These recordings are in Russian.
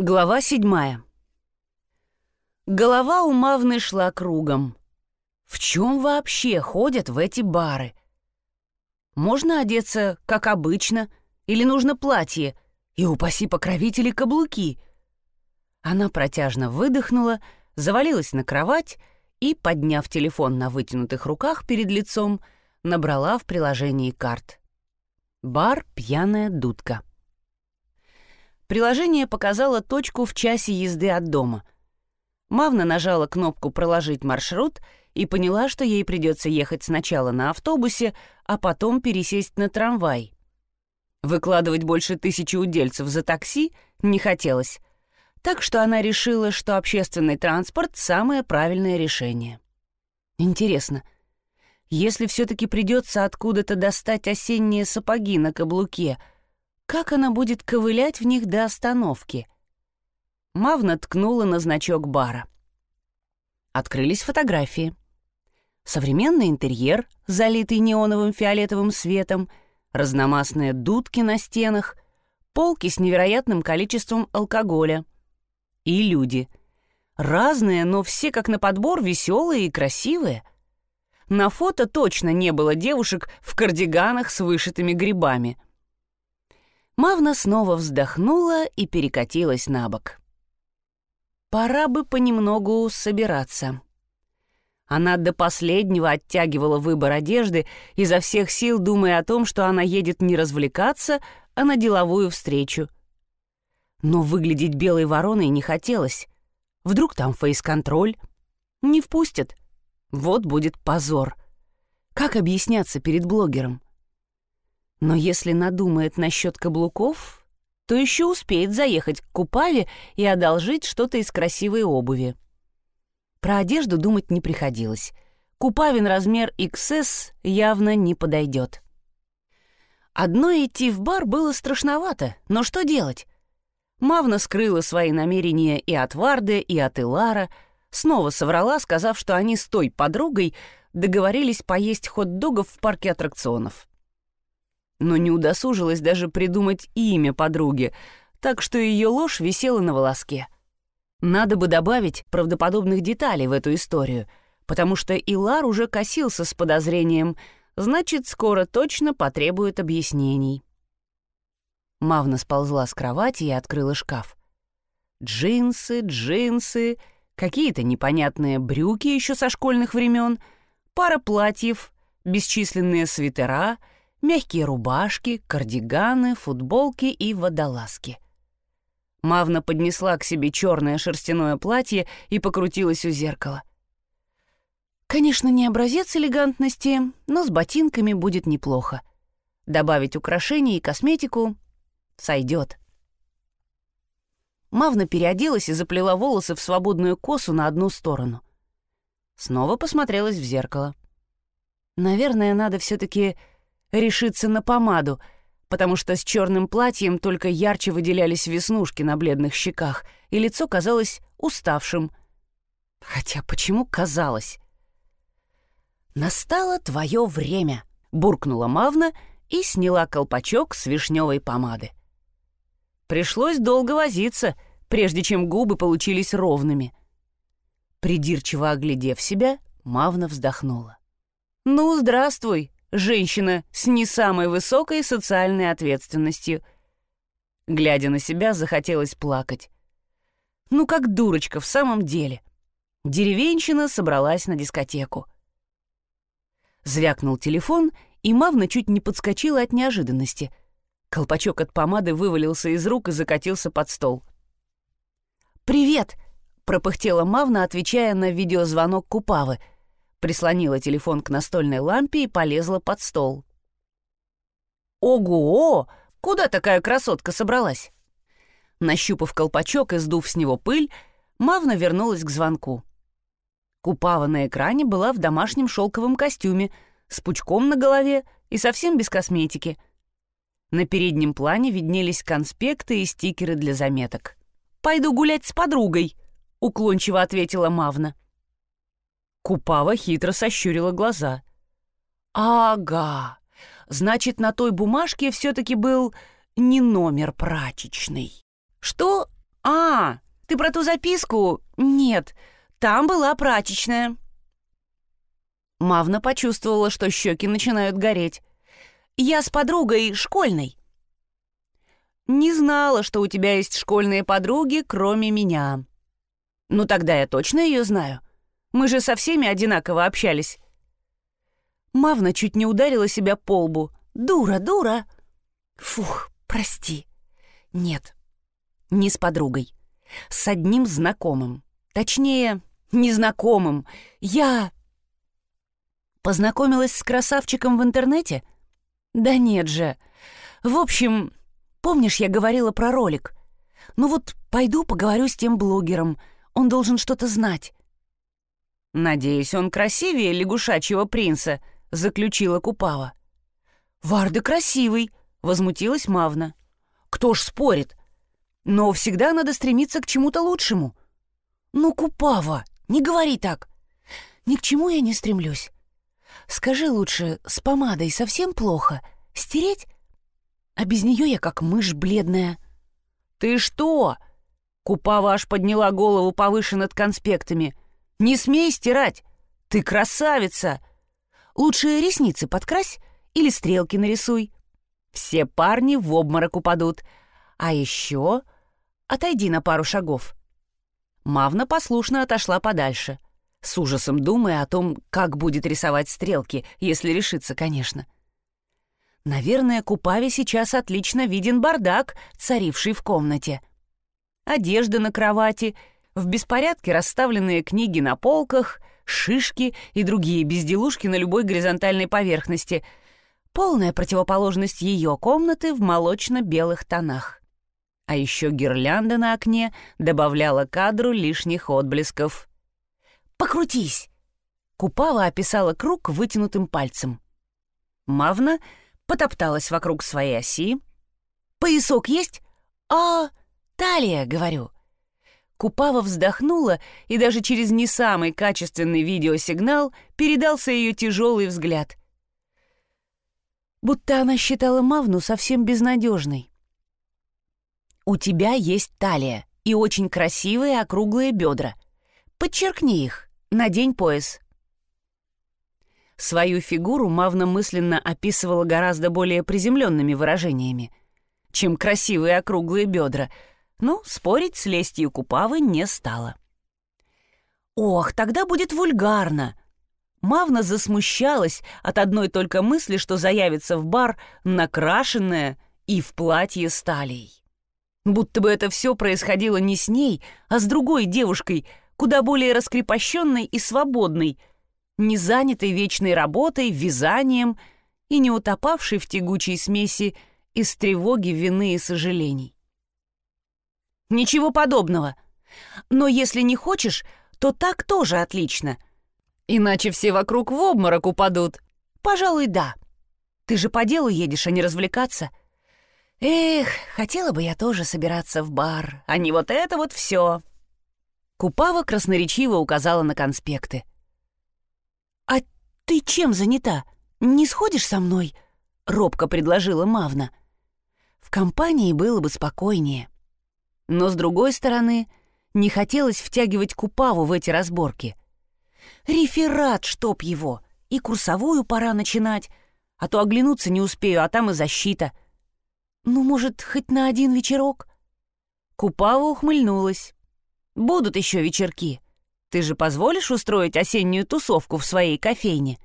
Глава седьмая. Голова у Мавны шла кругом. В чем вообще ходят в эти бары? Можно одеться, как обычно, или нужно платье, и упаси покровители каблуки? Она протяжно выдохнула, завалилась на кровать и, подняв телефон на вытянутых руках перед лицом, набрала в приложении карт. Бар «Пьяная дудка». Приложение показало точку в часе езды от дома. Мавна нажала кнопку «Проложить маршрут» и поняла, что ей придется ехать сначала на автобусе, а потом пересесть на трамвай. Выкладывать больше тысячи удельцев за такси не хотелось, так что она решила, что общественный транспорт — самое правильное решение. Интересно, если все-таки придется откуда-то достать осенние сапоги на каблуке — как она будет ковылять в них до остановки? Мавна ткнула на значок бара. Открылись фотографии. Современный интерьер, залитый неоновым фиолетовым светом, разномастные дудки на стенах, полки с невероятным количеством алкоголя. И люди. Разные, но все как на подбор веселые и красивые. На фото точно не было девушек в кардиганах с вышитыми грибами — Мавна снова вздохнула и перекатилась на бок. Пора бы понемногу собираться. Она до последнего оттягивала выбор одежды, изо всех сил думая о том, что она едет не развлекаться, а на деловую встречу. Но выглядеть белой вороной не хотелось. Вдруг там фейс-контроль? Не впустят. Вот будет позор. Как объясняться перед блогером? Но если надумает насчет каблуков, то еще успеет заехать к Купаве и одолжить что-то из красивой обуви. Про одежду думать не приходилось. Купавин размер XS явно не подойдет. Одно идти в бар было страшновато, но что делать? Мавна скрыла свои намерения и от Варды, и от Илара, снова соврала, сказав, что они с той подругой договорились поесть хот-догов в парке аттракционов но не удосужилась даже придумать имя подруги, так что ее ложь висела на волоске. Надо бы добавить правдоподобных деталей в эту историю, потому что Илар уже косился с подозрением, значит, скоро точно потребует объяснений. Мавна сползла с кровати и открыла шкаф. Джинсы, джинсы, какие-то непонятные брюки еще со школьных времен, пара платьев, бесчисленные свитера — мягкие рубашки, кардиганы, футболки и водолазки. Мавна поднесла к себе черное шерстяное платье и покрутилась у зеркала. Конечно, не образец элегантности, но с ботинками будет неплохо. Добавить украшения и косметику сойдет. Мавна переоделась и заплела волосы в свободную косу на одну сторону. Снова посмотрелась в зеркало. Наверное, надо все-таки решиться на помаду, потому что с черным платьем только ярче выделялись веснушки на бледных щеках, и лицо казалось уставшим. Хотя почему казалось? «Настало твое время», — буркнула Мавна и сняла колпачок с вишневой помады. Пришлось долго возиться, прежде чем губы получились ровными. Придирчиво оглядев себя, Мавна вздохнула. «Ну, здравствуй, женщина с не самой высокой социальной ответственностью. Глядя на себя, захотелось плакать. Ну, как дурочка в самом деле. Деревенщина собралась на дискотеку. Звякнул телефон, и Мавна чуть не подскочила от неожиданности. Колпачок от помады вывалился из рук и закатился под стол. «Привет!» — пропыхтела Мавна, отвечая на видеозвонок Купавы — прислонила телефон к настольной лампе и полезла под стол. «Ого! Куда такая красотка собралась?» Нащупав колпачок и сдув с него пыль, Мавна вернулась к звонку. Купава на экране была в домашнем шелковом костюме, с пучком на голове и совсем без косметики. На переднем плане виднелись конспекты и стикеры для заметок. «Пойду гулять с подругой», — уклончиво ответила Мавна. Купава хитро сощурила глаза. «Ага, значит, на той бумажке все-таки был не номер прачечный. Что «А, ты про ту записку? Нет, там была прачечная». Мавна почувствовала, что щеки начинают гореть. «Я с подругой школьной». «Не знала, что у тебя есть школьные подруги, кроме меня». «Ну тогда я точно ее знаю. Мы же со всеми одинаково общались». Мавна чуть не ударила себя по лбу. «Дура, дура!» «Фух, прости». «Нет, не с подругой. С одним знакомым. Точнее, незнакомым. Я...» Познакомилась с красавчиком в интернете? Да нет же. В общем, помнишь, я говорила про ролик? Ну вот пойду поговорю с тем блогером. Он должен что-то знать. Надеюсь, он красивее лягушачьего принца, заключила Купава. Варда красивый, возмутилась Мавна. Кто ж спорит? Но всегда надо стремиться к чему-то лучшему. Ну, Купава, не говори так. Ни к чему я не стремлюсь. Скажи лучше, с помадой совсем плохо? Стереть? А без нее я как мышь бледная. Ты что? Купава аж подняла голову повыше над конспектами. Не смей стирать! Ты красавица! Лучше ресницы подкрась или стрелки нарисуй. Все парни в обморок упадут. А еще отойди на пару шагов. Мавна послушно отошла подальше — с ужасом думая о том, как будет рисовать стрелки, если решится, конечно. Наверное, Купаве сейчас отлично виден бардак, царивший в комнате. Одежда на кровати, в беспорядке расставленные книги на полках, шишки и другие безделушки на любой горизонтальной поверхности. Полная противоположность ее комнаты в молочно-белых тонах. А еще гирлянда на окне добавляла кадру лишних отблесков. Покрутись!» Купава описала круг вытянутым пальцем. Мавна потопталась вокруг своей оси. «Поясок есть?» «А, талия, — говорю». Купава вздохнула, и даже через не самый качественный видеосигнал передался ее тяжелый взгляд. Будто она считала Мавну совсем безнадежной. «У тебя есть талия и очень красивые округлые бедра. Подчеркни их. Надень пояс». Свою фигуру Мавна мысленно описывала гораздо более приземленными выражениями, чем красивые округлые бедра, но спорить с лестью Купавы не стала. «Ох, тогда будет вульгарно!» Мавна засмущалась от одной только мысли, что заявится в бар накрашенная и в платье с талией. Будто бы это все происходило не с ней, а с другой девушкой — куда более раскрепощенной и свободной, не занятой вечной работой, вязанием и не утопавшей в тягучей смеси из тревоги, вины и сожалений. Ничего подобного. Но если не хочешь, то так тоже отлично. Иначе все вокруг в обморок упадут. Пожалуй, да. Ты же по делу едешь, а не развлекаться. Эх, хотела бы я тоже собираться в бар, а не вот это вот все. Купава красноречиво указала на конспекты. «А ты чем занята? Не сходишь со мной?» — робко предложила Мавна. В компании было бы спокойнее. Но, с другой стороны, не хотелось втягивать Купаву в эти разборки. «Реферат, чтоб его! И курсовую пора начинать, а то оглянуться не успею, а там и защита. Ну, может, хоть на один вечерок?» Купава ухмыльнулась. Будут еще вечерки. Ты же позволишь устроить осеннюю тусовку в своей кофейне?»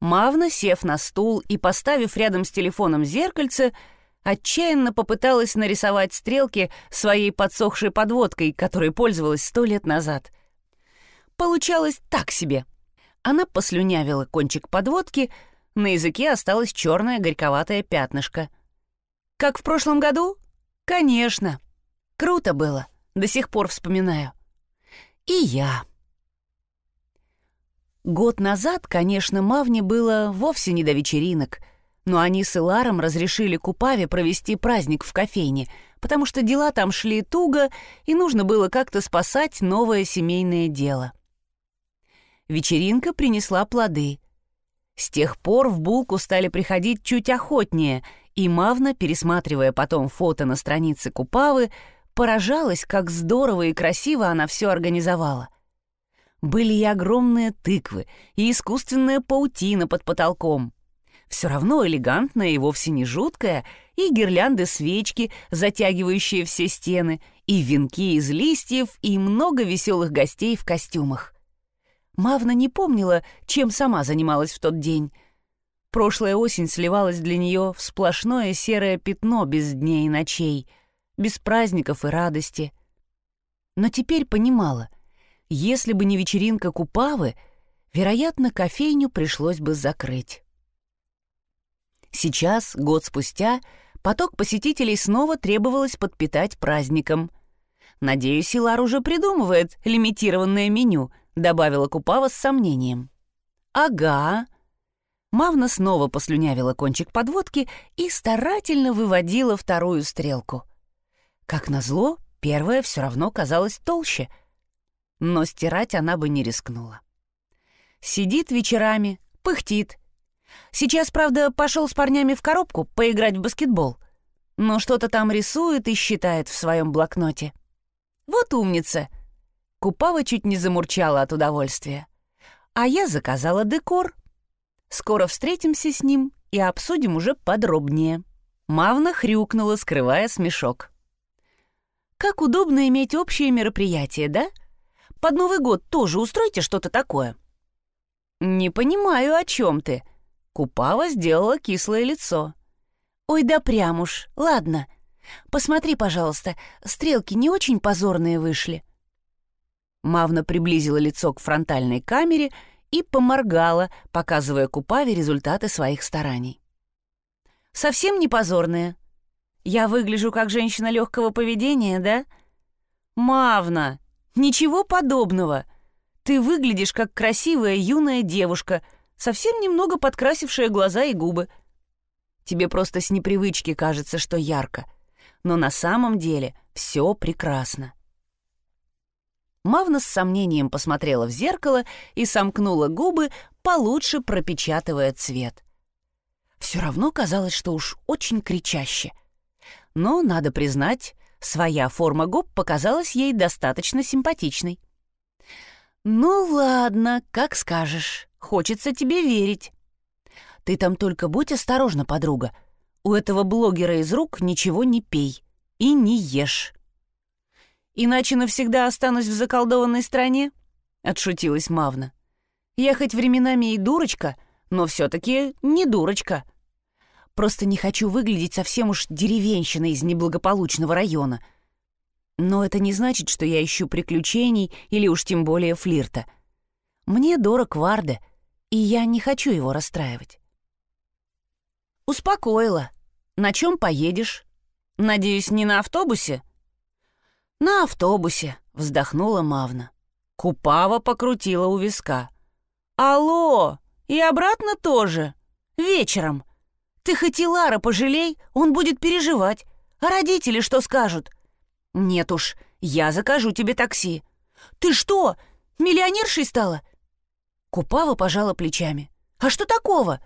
Мавна, сев на стул и поставив рядом с телефоном зеркальце, отчаянно попыталась нарисовать стрелки своей подсохшей подводкой, которой пользовалась сто лет назад. Получалось так себе. Она послюнявила кончик подводки, на языке осталось черное горьковатое пятнышко. «Как в прошлом году? Конечно. Круто было. До сих пор вспоминаю. И я. Год назад, конечно, Мавне было вовсе не до вечеринок, но они с Иларом разрешили Купаве провести праздник в кофейне, потому что дела там шли туго, и нужно было как-то спасать новое семейное дело. Вечеринка принесла плоды. С тех пор в булку стали приходить чуть охотнее, и Мавна, пересматривая потом фото на странице Купавы, поражалась, как здорово и красиво она все организовала. Были и огромные тыквы, и искусственная паутина под потолком. Все равно элегантная и вовсе не жуткая, и гирлянды свечки, затягивающие все стены, и венки из листьев, и много веселых гостей в костюмах. Мавна не помнила, чем сама занималась в тот день. Прошлая осень сливалась для нее в сплошное серое пятно без дней и ночей, без праздников и радости. Но теперь понимала — если бы не вечеринка Купавы, вероятно, кофейню пришлось бы закрыть. Сейчас, год спустя, поток посетителей снова требовалось подпитать праздником. «Надеюсь, Илар уже придумывает лимитированное меню», — добавила Купава с сомнением. «Ага». Мавна снова послюнявила кончик подводки и старательно выводила вторую стрелку. Как назло, первая все равно казалась толще — но стирать она бы не рискнула. Сидит вечерами, пыхтит. Сейчас, правда, пошел с парнями в коробку поиграть в баскетбол, но что-то там рисует и считает в своем блокноте. Вот умница. Купава чуть не замурчала от удовольствия. А я заказала декор. Скоро встретимся с ним и обсудим уже подробнее. Мавна хрюкнула, скрывая смешок. Как удобно иметь общее мероприятие, да? — под Новый год тоже устройте что-то такое». «Не понимаю, о чем ты». Купава сделала кислое лицо. «Ой, да прям уж, ладно. Посмотри, пожалуйста, стрелки не очень позорные вышли». Мавна приблизила лицо к фронтальной камере и поморгала, показывая Купаве результаты своих стараний. «Совсем не позорные. Я выгляжу как женщина легкого поведения, да?» «Мавна, «Ничего подобного. Ты выглядишь как красивая юная девушка, совсем немного подкрасившая глаза и губы. Тебе просто с непривычки кажется, что ярко, но на самом деле все прекрасно». Мавна с сомнением посмотрела в зеркало и сомкнула губы, получше пропечатывая цвет. Все равно казалось, что уж очень кричаще. Но, надо признать, Своя форма губ показалась ей достаточно симпатичной. «Ну ладно, как скажешь. Хочется тебе верить. Ты там только будь осторожна, подруга. У этого блогера из рук ничего не пей и не ешь». «Иначе навсегда останусь в заколдованной стране?» — отшутилась Мавна. «Я хоть временами и дурочка, но все-таки не дурочка. Просто не хочу выглядеть совсем уж деревенщиной из неблагополучного района. Но это не значит, что я ищу приключений или уж тем более флирта. Мне дорог Варде, и я не хочу его расстраивать. Успокоила. На чем поедешь? Надеюсь, не на автобусе? На автобусе, вздохнула Мавна. Купава покрутила у виска. Алло, и обратно тоже? Вечером. Ты хоть и Лара пожалей, он будет переживать. А родители что скажут? Нет уж, я закажу тебе такси. Ты что, миллионершей стала? Купава пожала плечами. А что такого?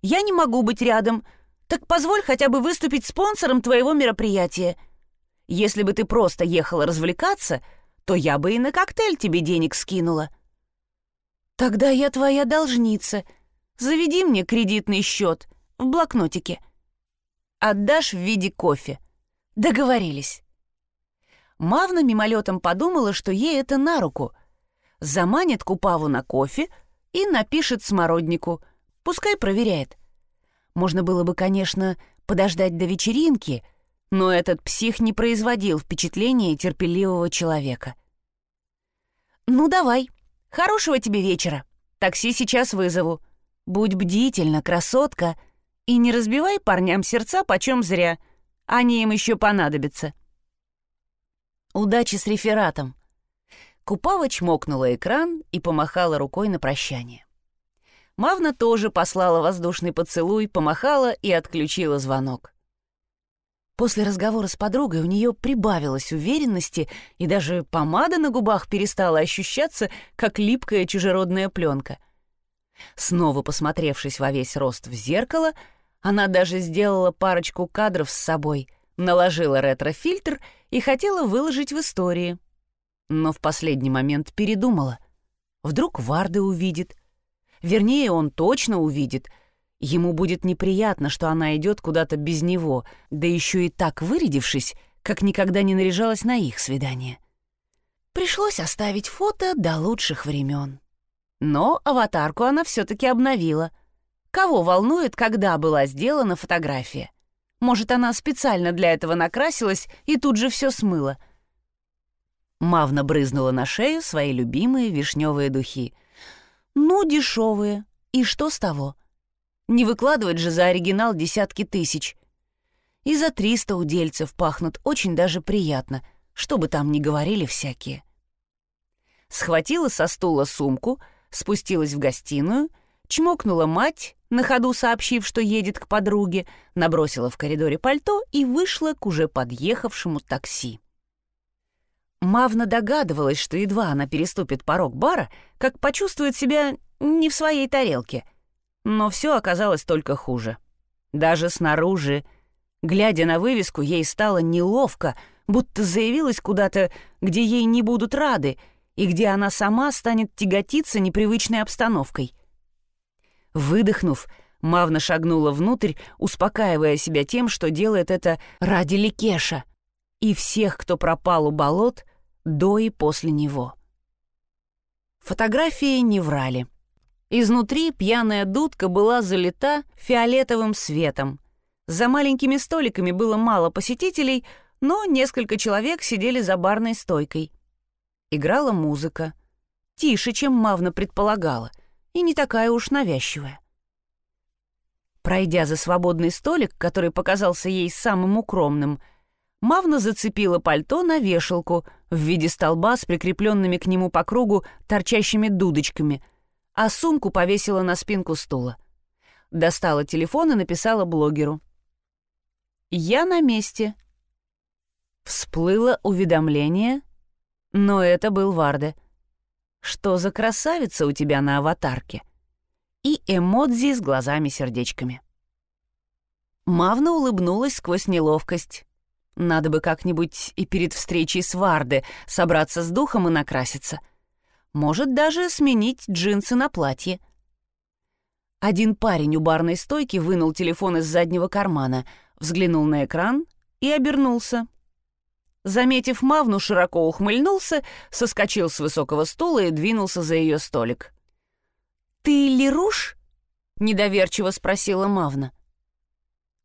Я не могу быть рядом. Так позволь хотя бы выступить спонсором твоего мероприятия. Если бы ты просто ехала развлекаться, то я бы и на коктейль тебе денег скинула. Тогда я твоя должница. Заведи мне кредитный счет в блокнотике. Отдашь в виде кофе. Договорились. Мавна мимолетом подумала, что ей это на руку. Заманит Купаву на кофе и напишет смороднику. Пускай проверяет. Можно было бы, конечно, подождать до вечеринки, но этот псих не производил впечатления терпеливого человека. «Ну давай, хорошего тебе вечера. Такси сейчас вызову. Будь бдительна, красотка», и не разбивай парням сердца почем зря. Они им еще понадобятся. Удачи с рефератом. Купава чмокнула экран и помахала рукой на прощание. Мавна тоже послала воздушный поцелуй, помахала и отключила звонок. После разговора с подругой у нее прибавилось уверенности, и даже помада на губах перестала ощущаться, как липкая чужеродная пленка — Снова посмотревшись во весь рост в зеркало, она даже сделала парочку кадров с собой, наложила ретро-фильтр и хотела выложить в истории. Но в последний момент передумала. Вдруг Варды увидит. Вернее, он точно увидит. Ему будет неприятно, что она идет куда-то без него, да еще и так вырядившись, как никогда не наряжалась на их свидание. Пришлось оставить фото до лучших времен. Но аватарку она все-таки обновила. Кого волнует, когда была сделана фотография? Может, она специально для этого накрасилась и тут же все смыла. Мавна брызнула на шею свои любимые вишневые духи. Ну, дешевые. И что с того? Не выкладывать же за оригинал десятки тысяч. И за триста удельцев пахнут очень даже приятно, что бы там ни говорили всякие. Схватила со стула сумку — спустилась в гостиную, чмокнула мать, на ходу сообщив, что едет к подруге, набросила в коридоре пальто и вышла к уже подъехавшему такси. Мавна догадывалась, что едва она переступит порог бара, как почувствует себя не в своей тарелке. Но все оказалось только хуже. Даже снаружи, глядя на вывеску, ей стало неловко, будто заявилась куда-то, где ей не будут рады — и где она сама станет тяготиться непривычной обстановкой. Выдохнув, Мавна шагнула внутрь, успокаивая себя тем, что делает это ради Ликеша и всех, кто пропал у болот до и после него. Фотографии не врали. Изнутри пьяная дудка была залита фиолетовым светом. За маленькими столиками было мало посетителей, но несколько человек сидели за барной стойкой — Играла музыка. Тише, чем Мавна предполагала, и не такая уж навязчивая. Пройдя за свободный столик, который показался ей самым укромным, Мавна зацепила пальто на вешалку в виде столба с прикрепленными к нему по кругу торчащими дудочками, а сумку повесила на спинку стула. Достала телефон и написала блогеру. «Я на месте». Всплыло уведомление — но это был Варде. «Что за красавица у тебя на аватарке?» И эмодзи с глазами-сердечками. Мавна улыбнулась сквозь неловкость. Надо бы как-нибудь и перед встречей с Варде собраться с духом и накраситься. Может, даже сменить джинсы на платье. Один парень у барной стойки вынул телефон из заднего кармана, взглянул на экран и обернулся. Заметив Мавну, широко ухмыльнулся, соскочил с высокого стула и двинулся за ее столик. «Ты Леруш?» — недоверчиво спросила Мавна.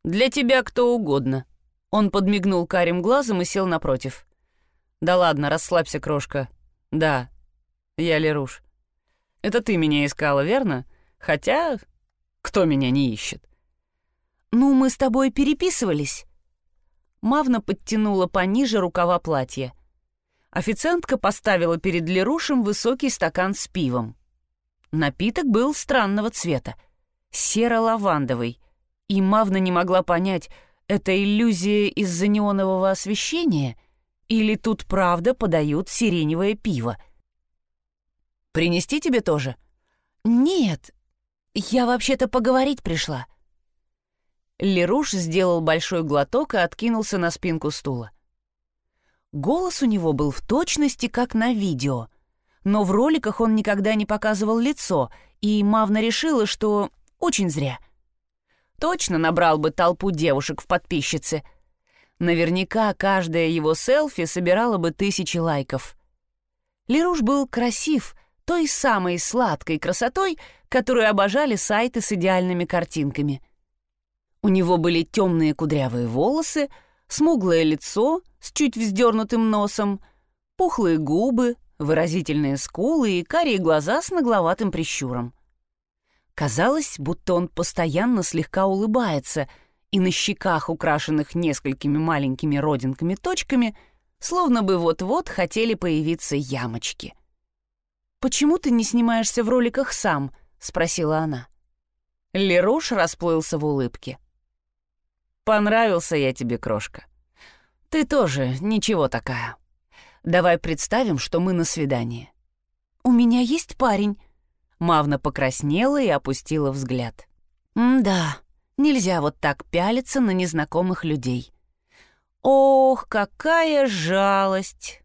«Для тебя кто угодно». Он подмигнул карим глазом и сел напротив. «Да ладно, расслабься, крошка. Да, я Леруш. Это ты меня искала, верно? Хотя, кто меня не ищет?» «Ну, мы с тобой переписывались». Мавна подтянула пониже рукава платья. Официантка поставила перед Лерушем высокий стакан с пивом. Напиток был странного цвета, серо-лавандовый, и Мавна не могла понять, это иллюзия из-за неонового освещения или тут правда подают сиреневое пиво. «Принести тебе тоже?» «Нет, я вообще-то поговорить пришла», Леруш сделал большой глоток и откинулся на спинку стула. Голос у него был в точности, как на видео, но в роликах он никогда не показывал лицо, и Мавна решила, что очень зря. Точно набрал бы толпу девушек в подписчице. Наверняка каждое его селфи собирало бы тысячи лайков. Леруш был красив, той самой сладкой красотой, которую обожали сайты с идеальными картинками — у него были темные кудрявые волосы, смуглое лицо с чуть вздернутым носом, пухлые губы, выразительные скулы и карие глаза с нагловатым прищуром. Казалось, будто он постоянно слегка улыбается, и на щеках, украшенных несколькими маленькими родинками-точками, словно бы вот-вот хотели появиться ямочки. «Почему ты не снимаешься в роликах сам?» — спросила она. Леруш расплылся в улыбке. Понравился я тебе, крошка. Ты тоже ничего такая. Давай представим, что мы на свидании. У меня есть парень. Мавна покраснела и опустила взгляд. «Да, нельзя вот так пялиться на незнакомых людей. Ох, какая жалость!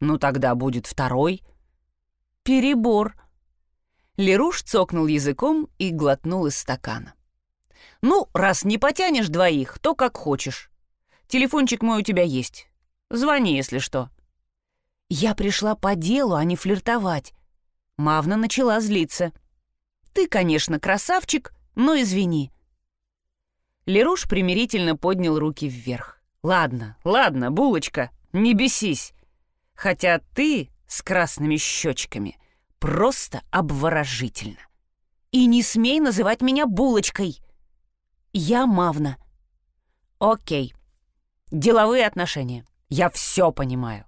Ну тогда будет второй. Перебор. Леруш цокнул языком и глотнул из стакана. Ну, раз не потянешь двоих, то как хочешь. Телефончик мой у тебя есть. Звони, если что. Я пришла по делу, а не флиртовать. Мавна начала злиться. Ты, конечно, красавчик, но извини. Леруш примирительно поднял руки вверх. Ладно, ладно, булочка, не бесись. Хотя ты с красными щечками просто обворожительно. И не смей называть меня булочкой. Я Мавна. Окей. Деловые отношения. Я все понимаю.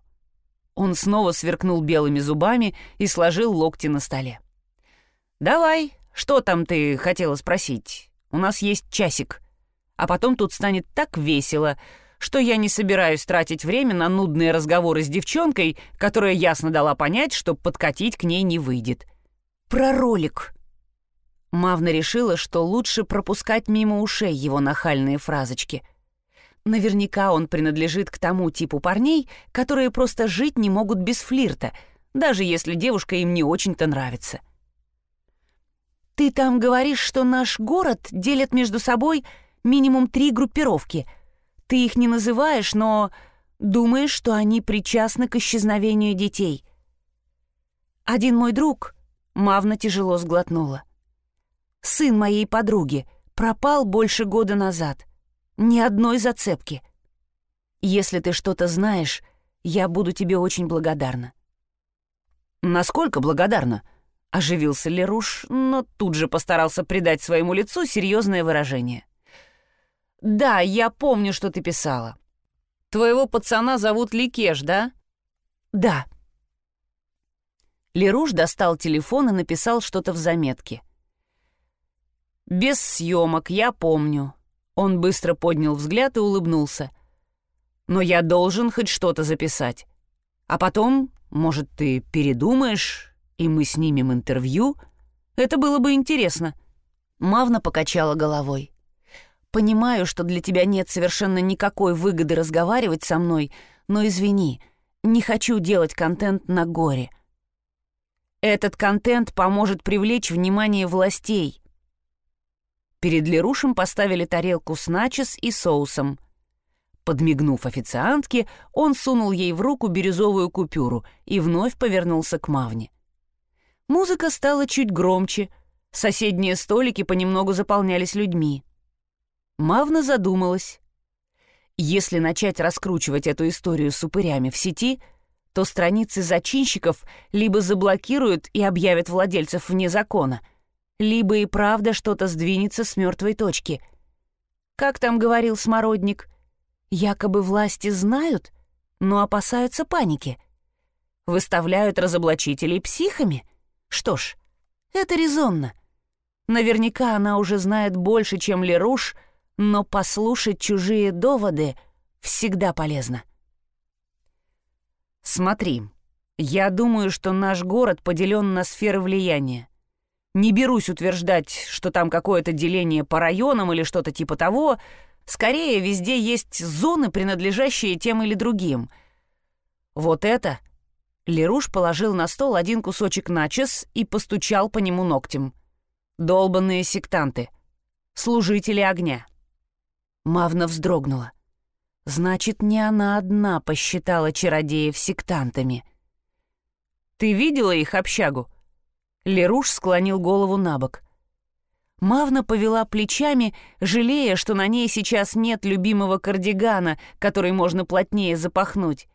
Он снова сверкнул белыми зубами и сложил локти на столе. «Давай, что там ты хотела спросить? У нас есть часик. А потом тут станет так весело, что я не собираюсь тратить время на нудные разговоры с девчонкой, которая ясно дала понять, что подкатить к ней не выйдет. Про ролик. Мавна решила, что лучше пропускать мимо ушей его нахальные фразочки. Наверняка он принадлежит к тому типу парней, которые просто жить не могут без флирта, даже если девушка им не очень-то нравится. «Ты там говоришь, что наш город делит между собой минимум три группировки — ты их не называешь, но думаешь, что они причастны к исчезновению детей. Один мой друг, Мавна тяжело сглотнула. Сын моей подруги пропал больше года назад. Ни одной зацепки. Если ты что-то знаешь, я буду тебе очень благодарна. Насколько благодарна? Оживился Леруш, но тут же постарался придать своему лицу серьезное выражение. «Да, я помню, что ты писала. Твоего пацана зовут Ликеш, да?» «Да». Леруш достал телефон и написал что-то в заметке. «Без съемок, я помню». Он быстро поднял взгляд и улыбнулся. «Но я должен хоть что-то записать. А потом, может, ты передумаешь, и мы снимем интервью? Это было бы интересно». Мавна покачала головой. Понимаю, что для тебя нет совершенно никакой выгоды разговаривать со мной, но извини, не хочу делать контент на горе. Этот контент поможет привлечь внимание властей. Перед Лерушем поставили тарелку с начос и соусом. Подмигнув официантке, он сунул ей в руку бирюзовую купюру и вновь повернулся к Мавне. Музыка стала чуть громче, соседние столики понемногу заполнялись людьми. Мавна задумалась. Если начать раскручивать эту историю с упырями в сети, то страницы зачинщиков либо заблокируют и объявят владельцев вне закона, либо и правда что-то сдвинется с мертвой точки. Как там говорил Смородник, якобы власти знают, но опасаются паники. Выставляют разоблачителей психами? Что ж, это резонно. Наверняка она уже знает больше, чем Леруш — но послушать чужие доводы всегда полезно. Смотри, я думаю, что наш город поделен на сферы влияния. Не берусь утверждать, что там какое-то деление по районам или что-то типа того. Скорее, везде есть зоны, принадлежащие тем или другим. Вот это... Леруш положил на стол один кусочек начес и постучал по нему ногтем. Долбанные сектанты. Служители огня. Мавна вздрогнула. Значит, не она одна посчитала чародеев сектантами. «Ты видела их общагу?» Леруш склонил голову на бок. Мавна повела плечами, жалея, что на ней сейчас нет любимого кардигана, который можно плотнее запахнуть.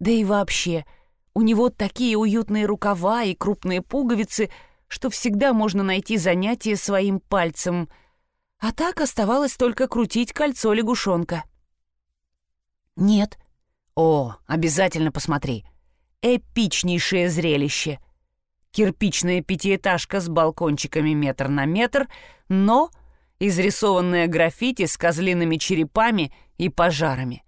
Да и вообще, у него такие уютные рукава и крупные пуговицы, что всегда можно найти занятие своим пальцем — а так оставалось только крутить кольцо лягушонка. «Нет». «О, обязательно посмотри. Эпичнейшее зрелище. Кирпичная пятиэтажка с балкончиками метр на метр, но изрисованная граффити с козлиными черепами и пожарами.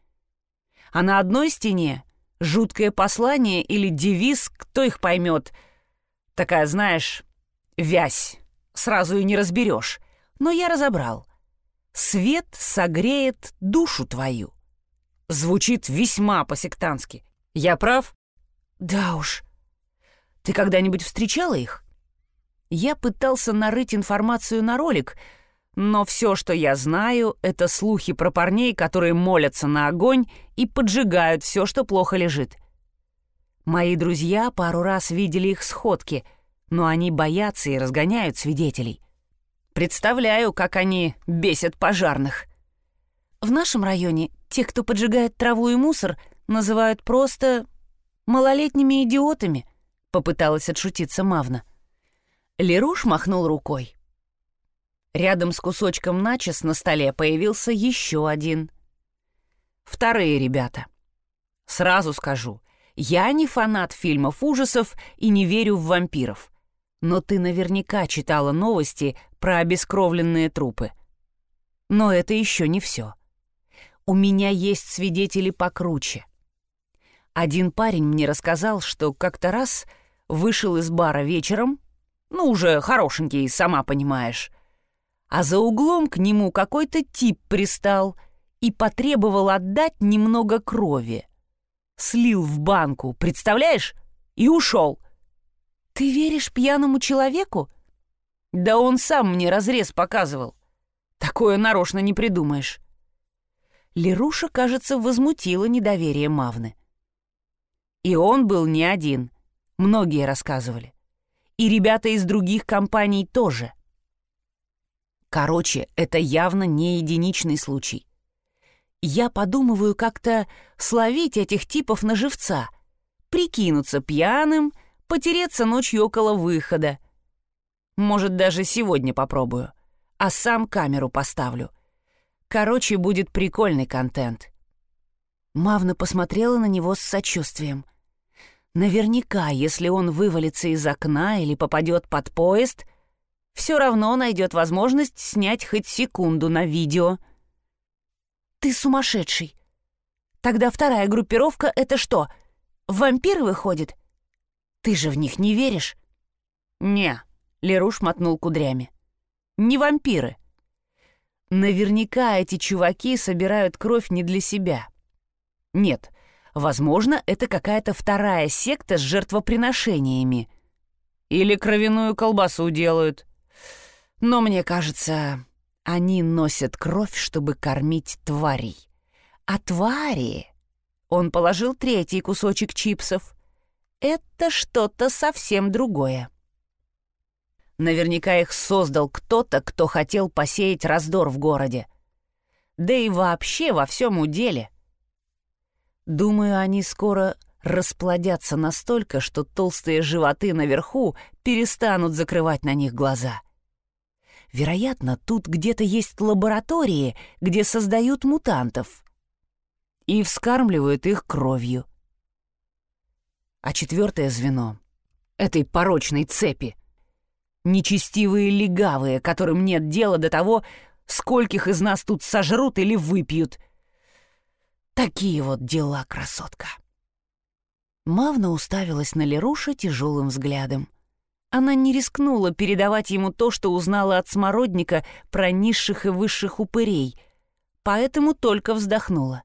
А на одной стене жуткое послание или девиз, кто их поймет. Такая, знаешь, вязь. Сразу и не разберешь но я разобрал. Свет согреет душу твою. Звучит весьма по-сектантски. Я прав? Да уж. Ты когда-нибудь встречала их? Я пытался нарыть информацию на ролик, но все, что я знаю, это слухи про парней, которые молятся на огонь и поджигают все, что плохо лежит. Мои друзья пару раз видели их сходки, но они боятся и разгоняют свидетелей. Представляю, как они бесят пожарных. В нашем районе тех, кто поджигает траву и мусор, называют просто малолетними идиотами, попыталась отшутиться Мавна. Леруш махнул рукой. Рядом с кусочком начес на столе появился еще один. Вторые ребята. Сразу скажу, я не фанат фильмов ужасов и не верю в вампиров. Но ты наверняка читала новости про обескровленные трупы. Но это еще не все. У меня есть свидетели покруче. Один парень мне рассказал, что как-то раз вышел из бара вечером, ну, уже хорошенький, сама понимаешь. А за углом к нему какой-то тип пристал и потребовал отдать немного крови. Слил в банку, представляешь? И ушел. Ты веришь пьяному человеку? Да он сам мне разрез показывал. Такое нарочно не придумаешь. Леруша, кажется, возмутила недоверие Мавны. И он был не один. Многие рассказывали и ребята из других компаний тоже. Короче, это явно не единичный случай. Я подумываю как-то словить этих типов на живца, прикинуться пьяным, потереться ночью около выхода. Может, даже сегодня попробую, а сам камеру поставлю. Короче, будет прикольный контент. Мавна посмотрела на него с сочувствием. Наверняка, если он вывалится из окна или попадет под поезд, все равно найдет возможность снять хоть секунду на видео. «Ты сумасшедший! Тогда вторая группировка — это что, вампиры выходит? Ты же в них не веришь?» «Не», — Леруш мотнул кудрями. «Не вампиры. Наверняка эти чуваки собирают кровь не для себя. Нет, Возможно, это какая-то вторая секта с жертвоприношениями. Или кровяную колбасу делают. Но мне кажется, они носят кровь, чтобы кормить тварей. А твари... Он положил третий кусочек чипсов. Это что-то совсем другое. Наверняка их создал кто-то, кто хотел посеять раздор в городе. Да и вообще во всем уделе — Думаю, они скоро расплодятся настолько, что толстые животы наверху перестанут закрывать на них глаза. Вероятно, тут где-то есть лаборатории, где создают мутантов и вскармливают их кровью. А четвертое звено этой порочной цепи — нечестивые легавые, которым нет дела до того, скольких из нас тут сожрут или выпьют — Такие вот дела, красотка. Мавна уставилась на Леруша тяжелым взглядом. Она не рискнула передавать ему то, что узнала от смородника про низших и высших упырей, поэтому только вздохнула.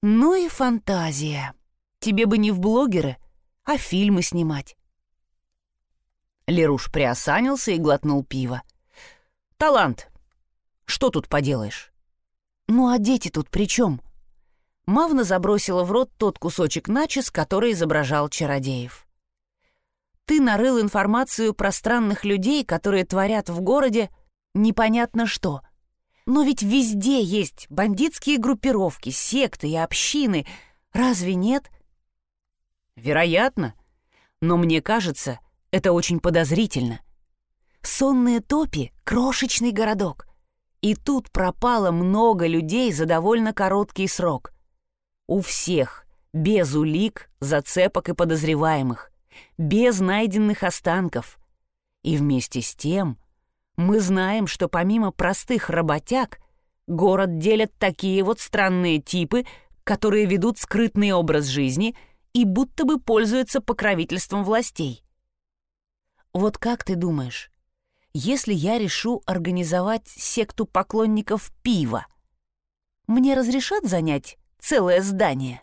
«Ну и фантазия. Тебе бы не в блогеры, а фильмы снимать». Леруш приосанился и глотнул пиво. «Талант. Что тут поделаешь?» «Ну а дети тут при чем?» Мавна забросила в рот тот кусочек начес, который изображал чародеев. «Ты нарыл информацию про странных людей, которые творят в городе непонятно что. Но ведь везде есть бандитские группировки, секты и общины. Разве нет?» «Вероятно. Но мне кажется, это очень подозрительно. Сонные топи — крошечный городок. И тут пропало много людей за довольно короткий срок. У всех, без улик, зацепок и подозреваемых, без найденных останков. И вместе с тем мы знаем, что помимо простых работяг, город делят такие вот странные типы, которые ведут скрытный образ жизни и будто бы пользуются покровительством властей. Вот как ты думаешь, если я решу организовать секту поклонников пива, мне разрешат занять целое здание.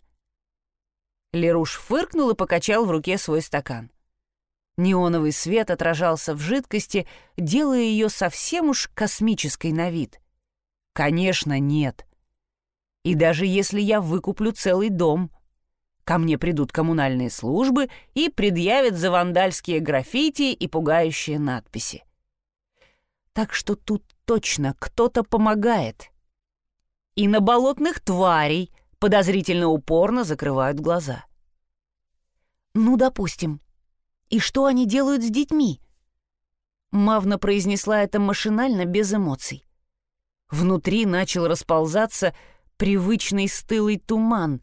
Леруш фыркнул и покачал в руке свой стакан. Неоновый свет отражался в жидкости, делая ее совсем уж космической на вид. Конечно, нет. И даже если я выкуплю целый дом, ко мне придут коммунальные службы и предъявят за вандальские граффити и пугающие надписи. Так что тут точно кто-то помогает. И на болотных тварей подозрительно упорно закрывают глаза. Ну, допустим. И что они делают с детьми? Мавна произнесла это машинально, без эмоций. Внутри начал расползаться привычный стылый туман.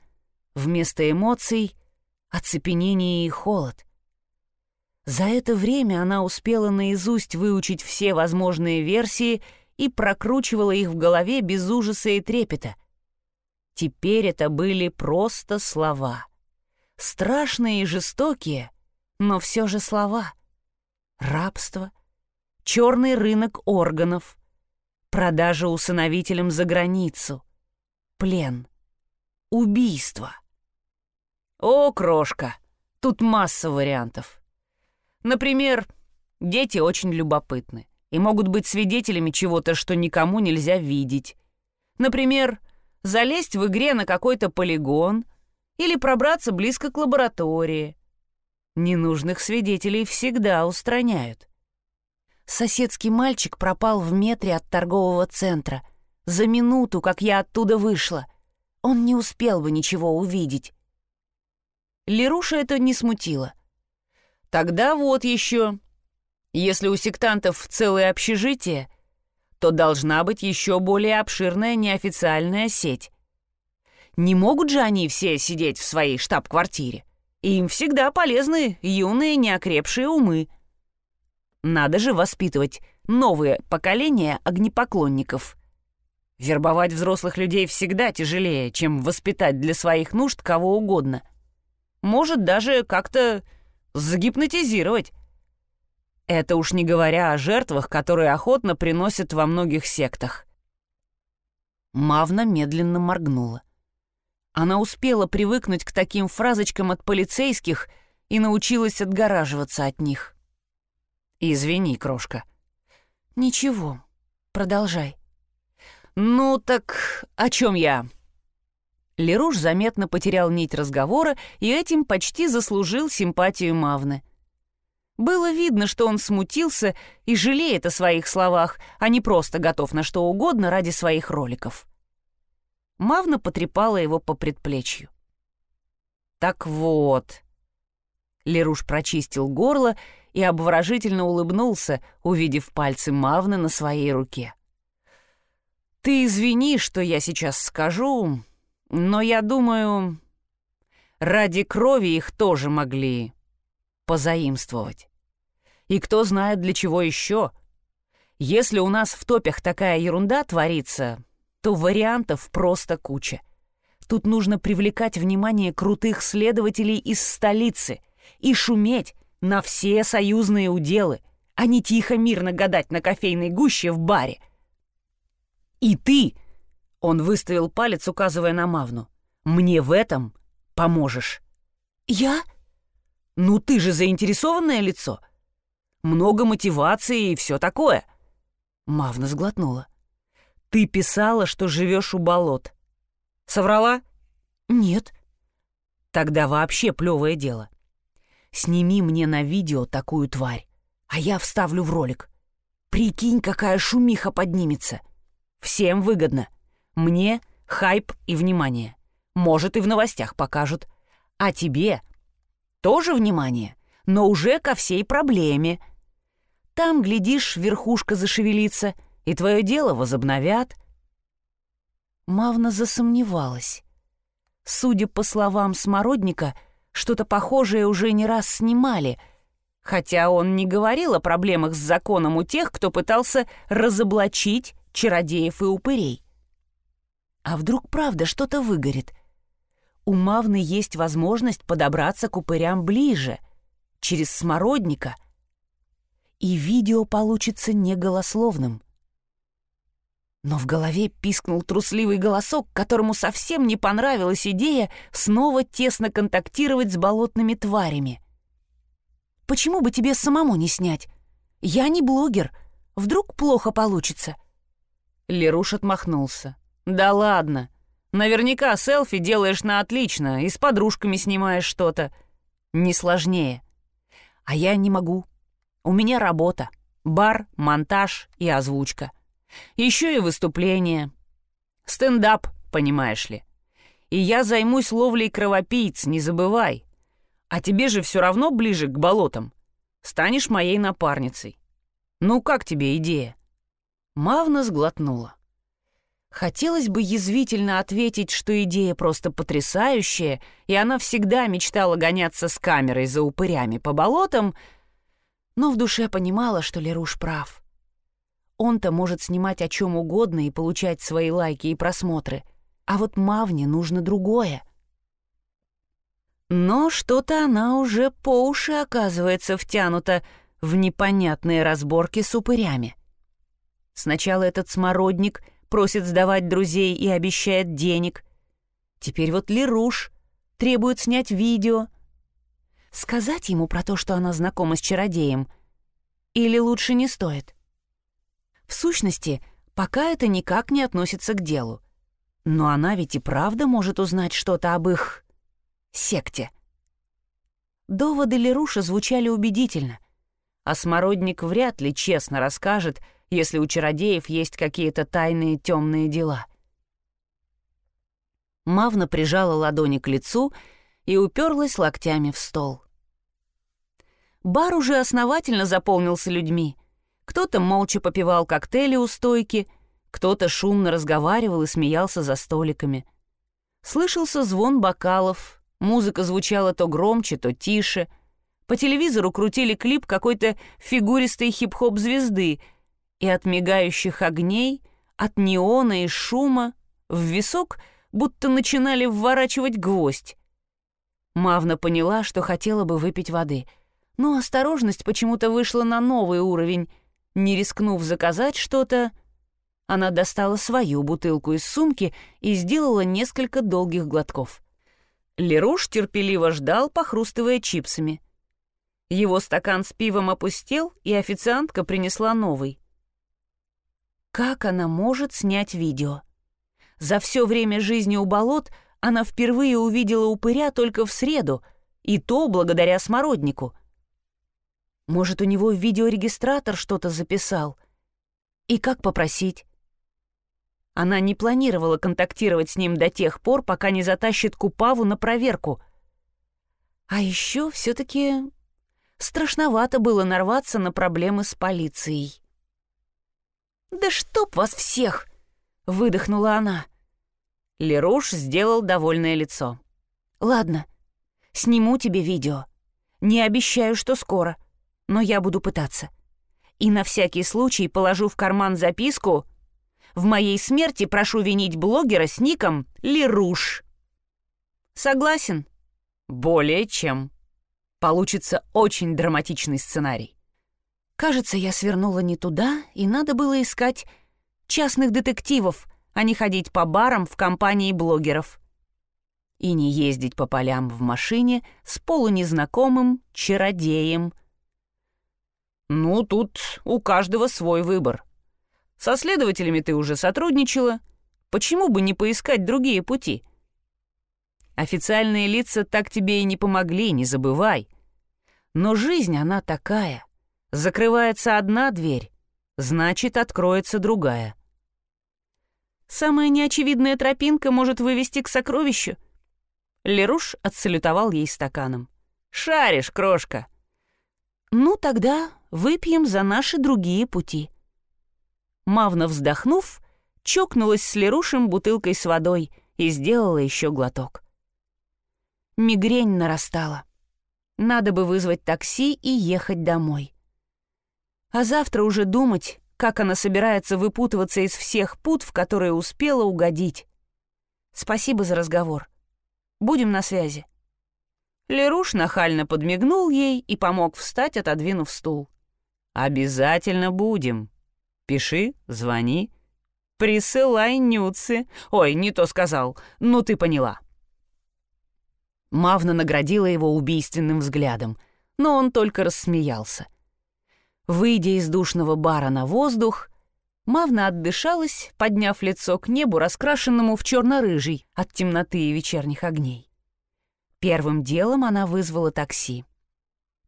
Вместо эмоций — оцепенение и холод. За это время она успела наизусть выучить все возможные версии и прокручивала их в голове без ужаса и трепета. Теперь это были просто слова. Страшные и жестокие, но все же слова. Рабство, черный рынок органов, продажа усыновителям за границу, плен, убийство. О, крошка, тут масса вариантов. Например, дети очень любопытны и могут быть свидетелями чего-то, что никому нельзя видеть. Например, залезть в игре на какой-то полигон или пробраться близко к лаборатории. Ненужных свидетелей всегда устраняют. Соседский мальчик пропал в метре от торгового центра. За минуту, как я оттуда вышла. Он не успел бы ничего увидеть. Леруша это не смутило. Тогда вот еще. Если у сектантов целое общежитие, то должна быть еще более обширная неофициальная сеть. Не могут же они все сидеть в своей штаб-квартире. Им всегда полезны юные неокрепшие умы. Надо же воспитывать новые поколения огнепоклонников. Вербовать взрослых людей всегда тяжелее, чем воспитать для своих нужд кого угодно. Может даже как-то загипнотизировать. Это уж не говоря о жертвах, которые охотно приносят во многих сектах. Мавна медленно моргнула. Она успела привыкнуть к таким фразочкам от полицейских и научилась отгораживаться от них. «Извини, крошка». «Ничего, продолжай». «Ну так о чем я?» Леруш заметно потерял нить разговора и этим почти заслужил симпатию Мавны. Было видно, что он смутился и жалеет о своих словах, а не просто готов на что угодно ради своих роликов. Мавна потрепала его по предплечью. «Так вот...» Леруш прочистил горло и обворожительно улыбнулся, увидев пальцы Мавны на своей руке. «Ты извини, что я сейчас скажу, но я думаю, ради крови их тоже могли позаимствовать. И кто знает, для чего еще. Если у нас в топях такая ерунда творится, то вариантов просто куча. Тут нужно привлекать внимание крутых следователей из столицы и шуметь на все союзные уделы, а не тихо мирно гадать на кофейной гуще в баре. И ты он выставил палец, указывая на Мавну. «Мне в этом поможешь». «Я?» «Ну ты же заинтересованное лицо. Много мотивации и все такое». Мавна сглотнула. «Ты писала, что живешь у болот. Соврала?» «Нет». «Тогда вообще плевое дело. Сними мне на видео такую тварь, а я вставлю в ролик. Прикинь, какая шумиха поднимется. Всем выгодно. Мне хайп и внимание. Может, и в новостях покажут. А тебе тоже внимание, но уже ко всей проблеме. Там, глядишь, верхушка зашевелится, и твое дело возобновят. Мавна засомневалась. Судя по словам Смородника, что-то похожее уже не раз снимали, хотя он не говорил о проблемах с законом у тех, кто пытался разоблачить чародеев и упырей. А вдруг правда что-то выгорит? У Мавны есть возможность подобраться к упырям ближе, через смородника. И видео получится не голословным. Но в голове пискнул трусливый голосок, которому совсем не понравилась идея снова тесно контактировать с болотными тварями. «Почему бы тебе самому не снять? Я не блогер. Вдруг плохо получится?» Леруш отмахнулся. «Да ладно. Наверняка селфи делаешь на отлично и с подружками снимаешь что-то. Не сложнее. А я не могу. У меня работа. Бар, монтаж и озвучка. Еще и выступление. Стендап, понимаешь ли. И я займусь ловлей кровопийц, не забывай. А тебе же все равно ближе к болотам. Станешь моей напарницей. Ну как тебе идея?» Мавна сглотнула. Хотелось бы язвительно ответить, что идея просто потрясающая, и она всегда мечтала гоняться с камерой за упырями по болотам, но в душе понимала, что Леруш прав. Он-то может снимать о чем угодно и получать свои лайки и просмотры, а вот Мавне нужно другое. Но что-то она уже по уши оказывается втянута в непонятные разборки с упырями. Сначала этот смородник просит сдавать друзей и обещает денег. Теперь вот Леруш требует снять видео. Сказать ему про то, что она знакома с чародеем, или лучше не стоит? В сущности, пока это никак не относится к делу. Но она ведь и правда может узнать что-то об их... секте. Доводы Леруша звучали убедительно, а Смородник вряд ли честно расскажет, если у чародеев есть какие-то тайные темные дела. Мавна прижала ладони к лицу и уперлась локтями в стол. Бар уже основательно заполнился людьми — кто-то молча попивал коктейли у стойки, кто-то шумно разговаривал и смеялся за столиками. Слышался звон бокалов, музыка звучала то громче, то тише. По телевизору крутили клип какой-то фигуристой хип-хоп звезды, и от мигающих огней, от неона и шума в висок будто начинали вворачивать гвоздь. Мавна поняла, что хотела бы выпить воды, но осторожность почему-то вышла на новый уровень — не рискнув заказать что-то, она достала свою бутылку из сумки и сделала несколько долгих глотков. Леруш терпеливо ждал, похрустывая чипсами. Его стакан с пивом опустел, и официантка принесла новый. Как она может снять видео? За все время жизни у болот она впервые увидела упыря только в среду, и то благодаря смороднику — может, у него видеорегистратор что-то записал? И как попросить? Она не планировала контактировать с ним до тех пор, пока не затащит Купаву на проверку. А еще все-таки страшновато было нарваться на проблемы с полицией. «Да чтоб вас всех!» — выдохнула она. Леруш сделал довольное лицо. «Ладно, сниму тебе видео. Не обещаю, что скоро но я буду пытаться. И на всякий случай положу в карман записку «В моей смерти прошу винить блогера с ником Леруш». Согласен? Более чем. Получится очень драматичный сценарий. Кажется, я свернула не туда, и надо было искать частных детективов, а не ходить по барам в компании блогеров. И не ездить по полям в машине с полунезнакомым чародеем — «Ну, тут у каждого свой выбор. Со следователями ты уже сотрудничала. Почему бы не поискать другие пути? Официальные лица так тебе и не помогли, не забывай. Но жизнь, она такая. Закрывается одна дверь, значит, откроется другая. Самая неочевидная тропинка может вывести к сокровищу. Леруш отсалютовал ей стаканом. «Шаришь, крошка!» «Ну, тогда выпьем за наши другие пути». Мавна, вздохнув, чокнулась с Лерушем бутылкой с водой и сделала еще глоток. Мигрень нарастала. Надо бы вызвать такси и ехать домой. А завтра уже думать, как она собирается выпутываться из всех пут, в которые успела угодить. Спасибо за разговор. Будем на связи. Леруш нахально подмигнул ей и помог встать, отодвинув стул. «Обязательно будем. Пиши, звони. Присылай нюцы. Ой, не то сказал. Ну ты поняла. Мавна наградила его убийственным взглядом, но он только рассмеялся. Выйдя из душного бара на воздух, Мавна отдышалась, подняв лицо к небу, раскрашенному в черно-рыжий от темноты и вечерних огней. Первым делом она вызвала такси.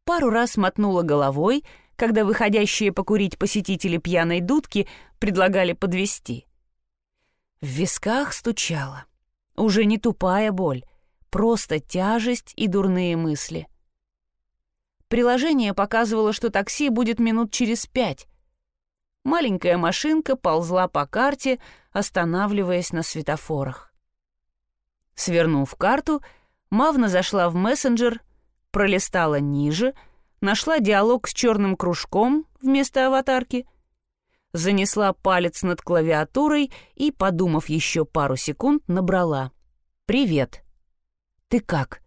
Пару раз мотнула головой, когда выходящие покурить посетители пьяной дудки предлагали подвести. В висках стучало. Уже не тупая боль, просто тяжесть и дурные мысли. Приложение показывало, что такси будет минут через пять, маленькая машинка ползла по карте, останавливаясь на светофорах. Свернув карту, Мавна зашла в мессенджер, пролистала ниже, нашла диалог с черным кружком вместо аватарки, занесла палец над клавиатурой и, подумав еще пару секунд, набрала «Привет. Ты как?»